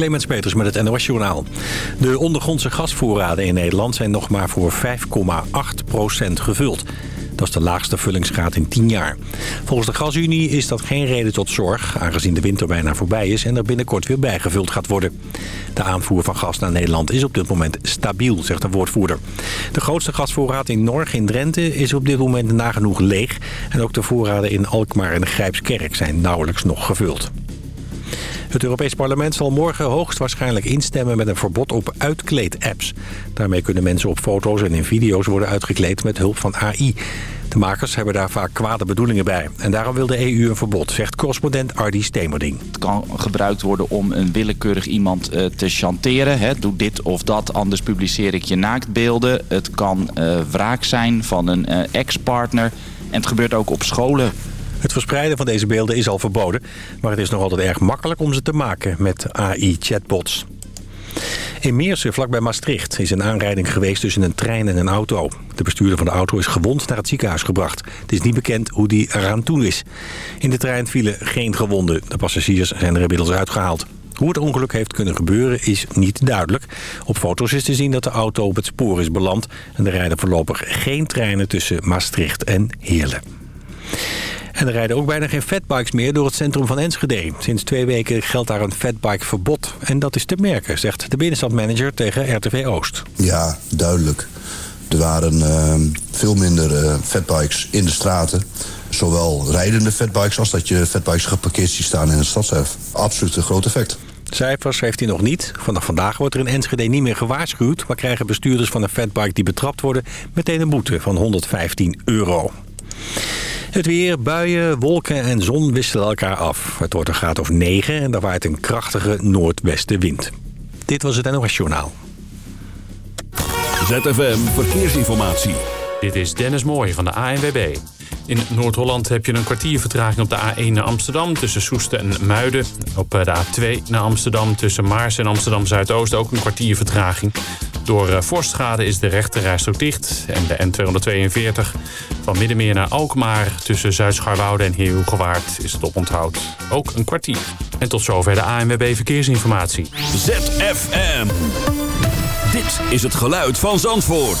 Clemens Peters met het NOS Journaal. De ondergrondse gasvoorraden in Nederland zijn nog maar voor 5,8% gevuld. Dat is de laagste vullingsgraad in 10 jaar. Volgens de Gasunie is dat geen reden tot zorg... aangezien de winter bijna voorbij is en er binnenkort weer bijgevuld gaat worden. De aanvoer van gas naar Nederland is op dit moment stabiel, zegt de woordvoerder. De grootste gasvoorraad in Norg in Drenthe is op dit moment nagenoeg leeg. En ook de voorraden in Alkmaar en Grijpskerk zijn nauwelijks nog gevuld. Het Europees Parlement zal morgen hoogstwaarschijnlijk instemmen met een verbod op uitkleed-apps. Daarmee kunnen mensen op foto's en in video's worden uitgekleed met hulp van AI. De makers hebben daar vaak kwade bedoelingen bij. En daarom wil de EU een verbod, zegt correspondent Ardi Stemerding. Het kan gebruikt worden om een willekeurig iemand eh, te chanteren. Hè. Doe dit of dat, anders publiceer ik je naaktbeelden. Het kan uh, wraak zijn van een uh, ex-partner. En het gebeurt ook op scholen. Het verspreiden van deze beelden is al verboden, maar het is nog altijd erg makkelijk om ze te maken met AI-chatbots. In Meersen, vlakbij Maastricht, is een aanrijding geweest tussen een trein en een auto. De bestuurder van de auto is gewond naar het ziekenhuis gebracht. Het is niet bekend hoe die eraan toe is. In de trein vielen geen gewonden. De passagiers zijn er inmiddels uitgehaald. Hoe het ongeluk heeft kunnen gebeuren is niet duidelijk. Op foto's is te zien dat de auto op het spoor is beland... en er rijden voorlopig geen treinen tussen Maastricht en Heerlen. En er rijden ook bijna geen fatbikes meer door het centrum van Enschede. Sinds twee weken geldt daar een fatbike-verbod. En dat is te merken, zegt de binnenstadmanager tegen RTV Oost. Ja, duidelijk. Er waren uh, veel minder uh, fatbikes in de straten. Zowel rijdende fatbikes als dat je fatbikes geparkeerd ziet staan in het stadshef. Absoluut een groot effect. Cijfers heeft hij nog niet. Vanaf vandaag wordt er in Enschede niet meer gewaarschuwd... maar krijgen bestuurders van een fatbike die betrapt worden... meteen een boete van 115 euro. Het weer, buien, wolken en zon wisselen elkaar af. Het wordt een graad of 9 en daar waait een krachtige noordwestenwind. Dit was het NOS Journaal. ZFM Verkeersinformatie. Dit is Dennis Mooij van de ANWB. In Noord-Holland heb je een kwartier vertraging op de A1 naar Amsterdam... tussen Soesten en Muiden. Op de A2 naar Amsterdam tussen Maars en Amsterdam-Zuidoost... ook een kwartier vertraging. Door uh, vorstschade is de rechterrijstrook dicht. En de N242 van Middenmeer naar Alkmaar... tussen Zuid-Scharwoude en Heerhugowaard is het oponthoud. Ook een kwartier. En tot zover de ANWB Verkeersinformatie. ZFM. Dit is het geluid van Zandvoort.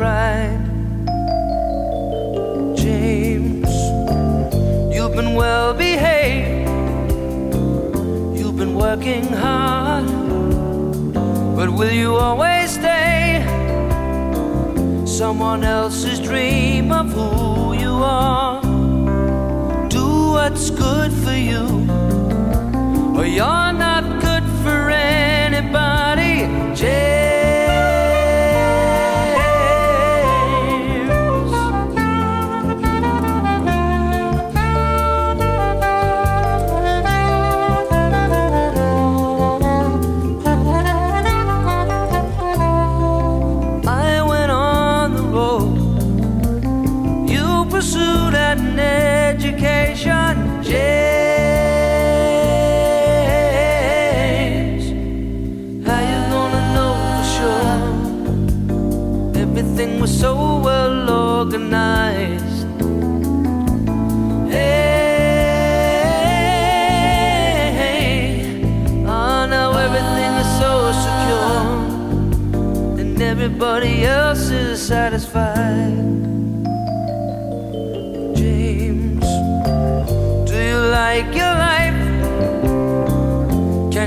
Pride. James, you've been well behaved, you've been working hard, but will you always stay? Someone else's dream of who you are Do what's good for you, or you're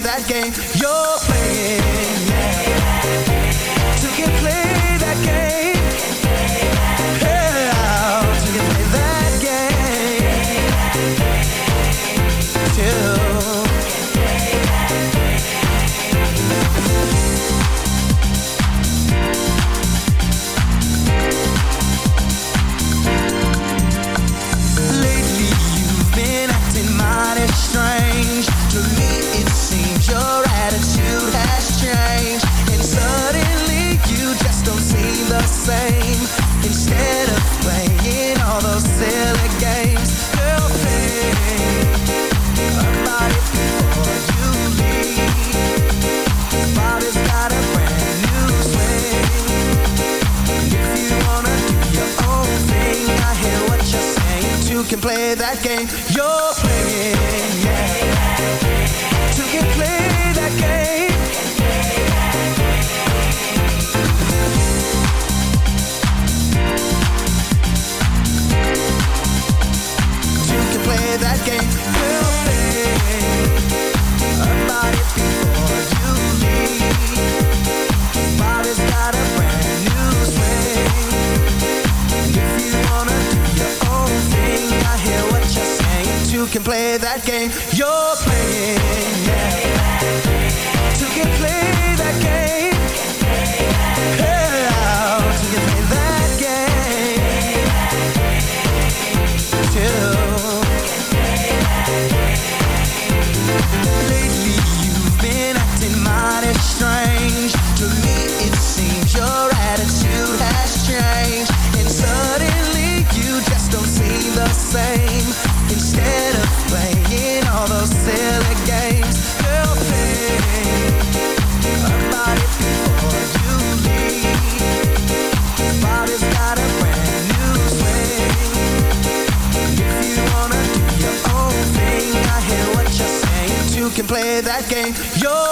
that game. You're that game. Yo.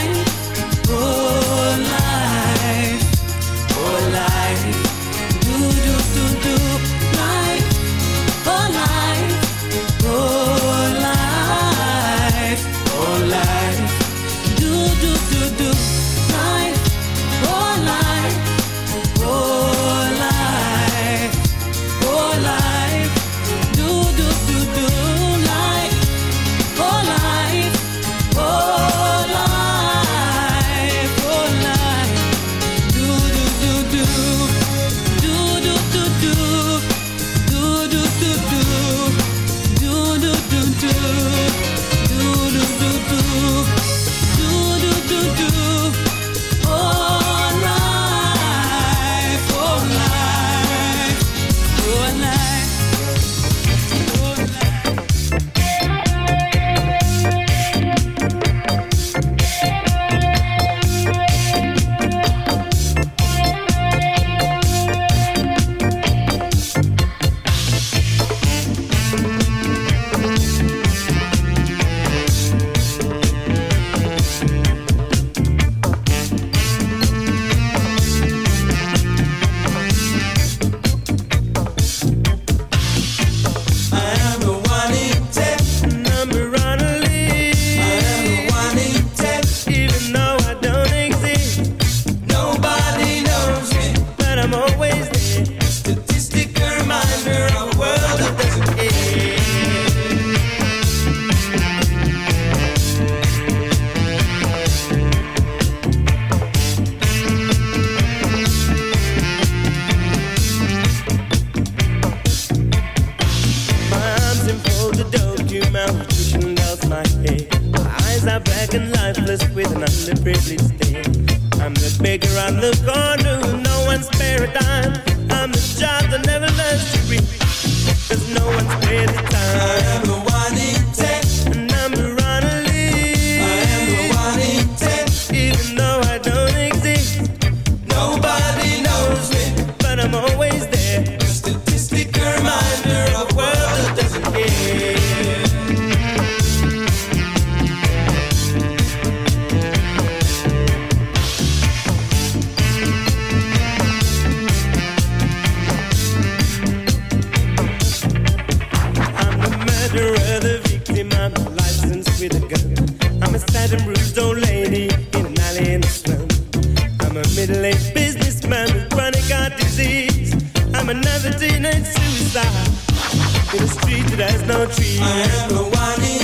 In the street that has no trees. I am the one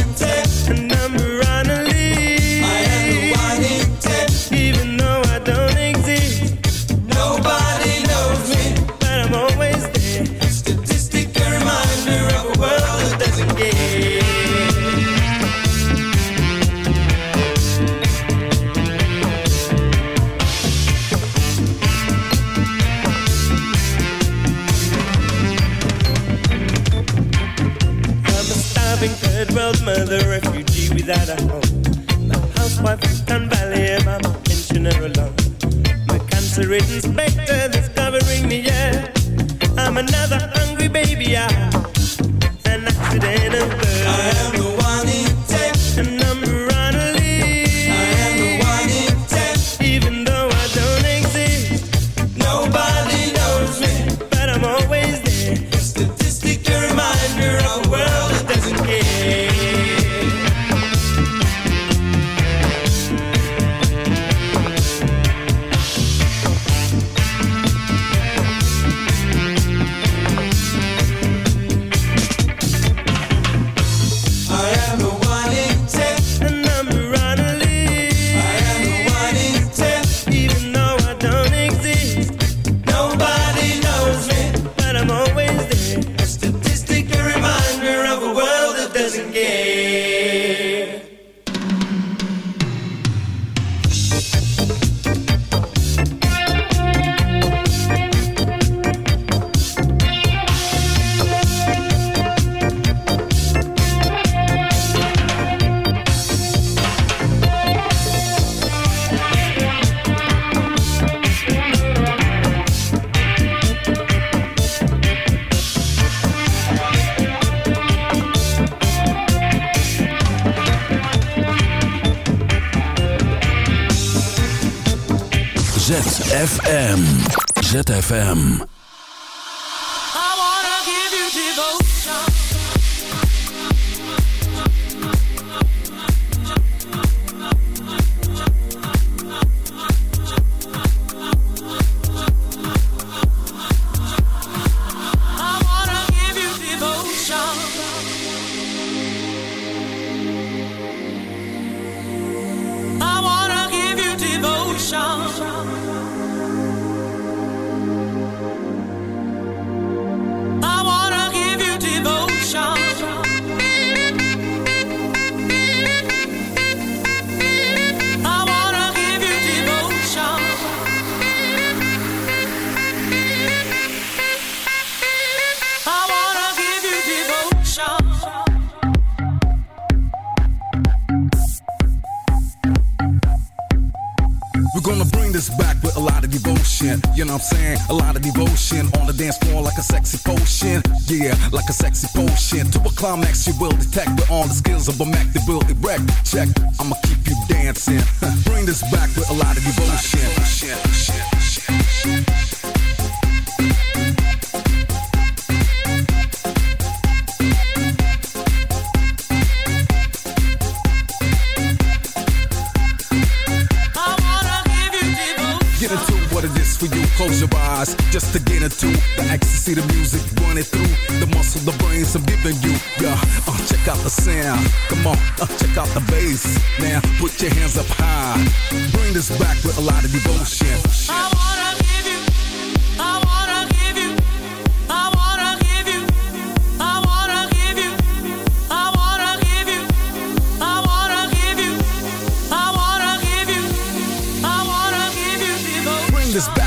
ZFM. ZFM. Climax you will detect with all the skills of a Mac that will erect. Check, the brains I'm giving you. Yeah, uh, check out the sound. Come on, uh, check out the bass. Now put your hands up high. Bring this back with a lot of devotion. I wanna give you, I wanna give you, I wanna give you, I wanna give you, I wanna give you, I wanna give you, I wanna give you, I wanna give you devotion. Bring this back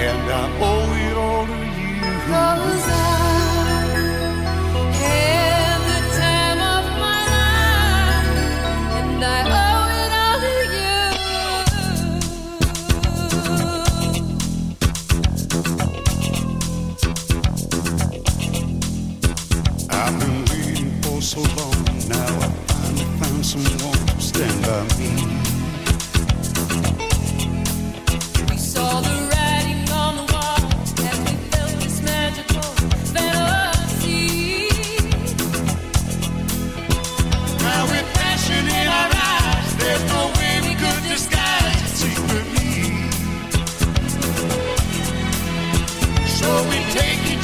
and I owe it all to you. I the time of my life, and I so long. Now I finally found someone to stand by me.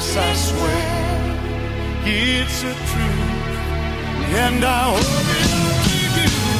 Yes, I swear it's a truth, and I hope it'll keep you.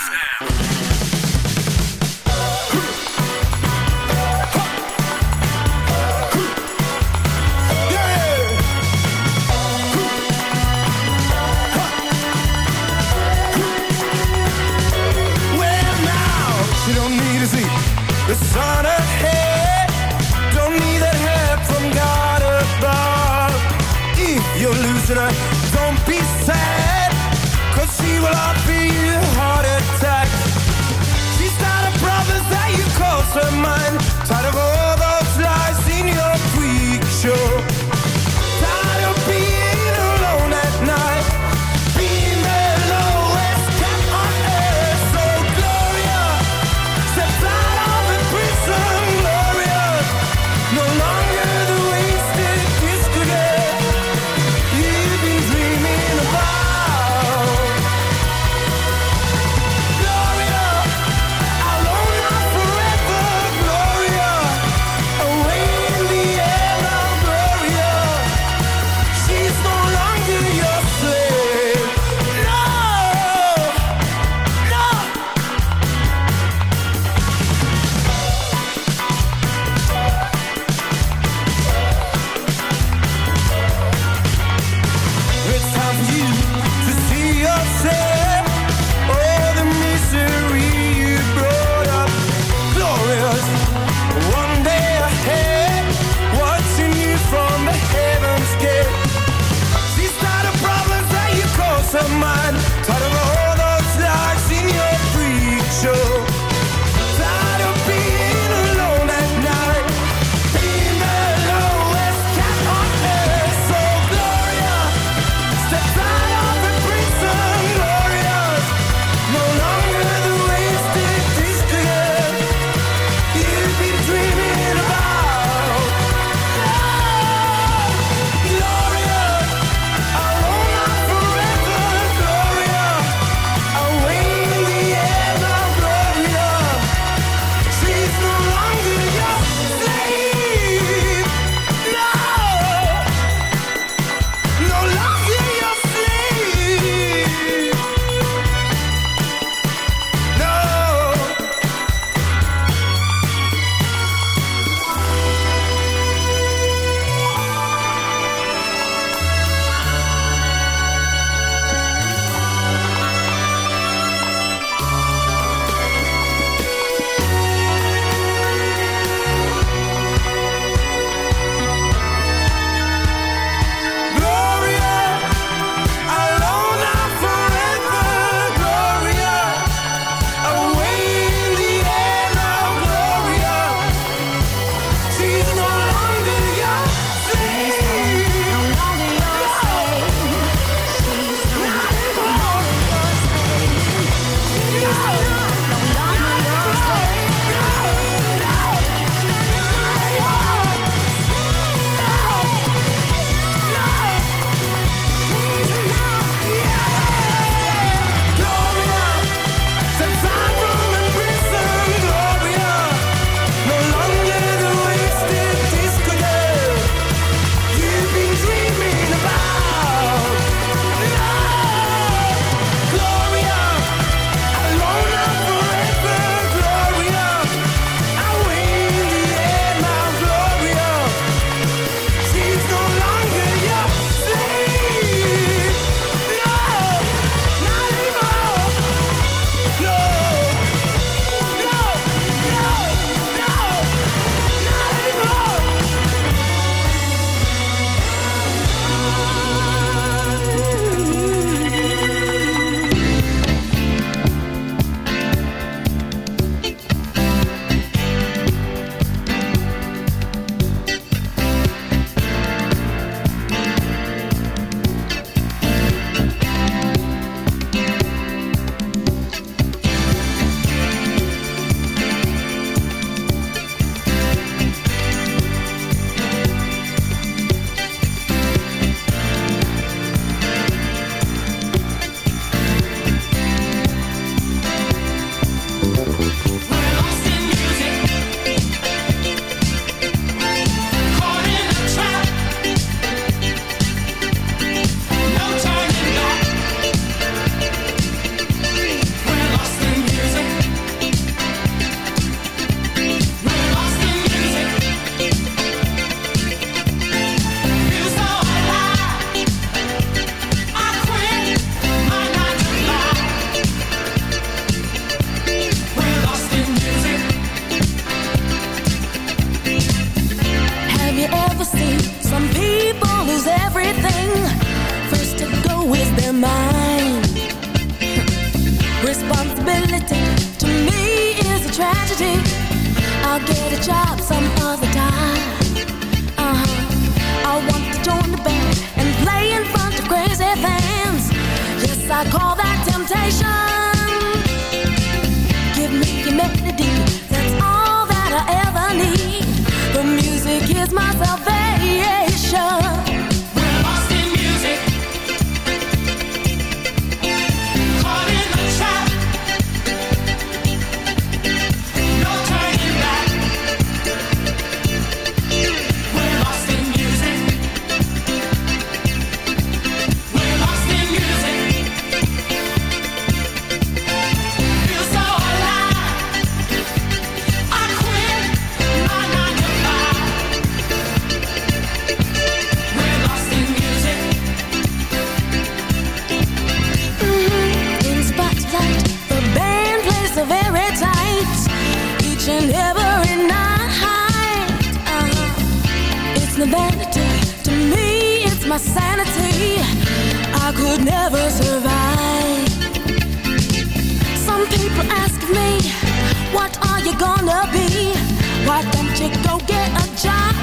go get a job.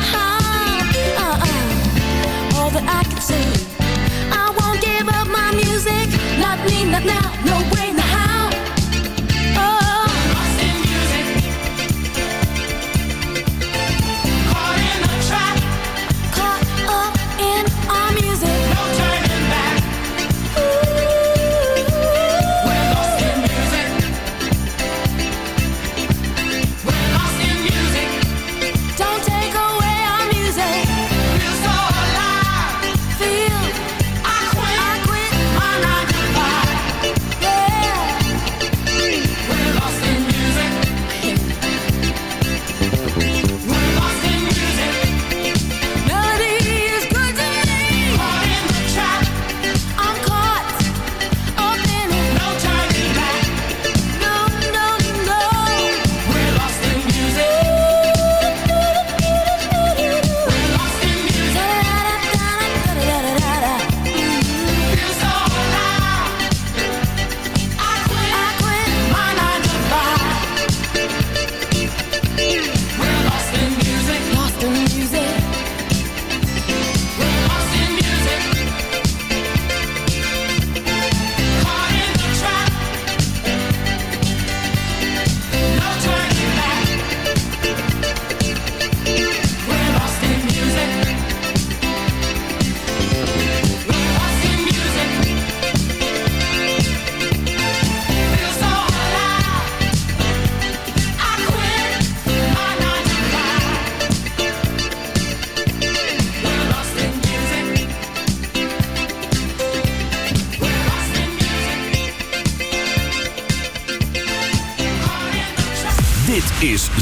Uh-uh. All that I can say, I won't give up my music. Not me, not now, no way.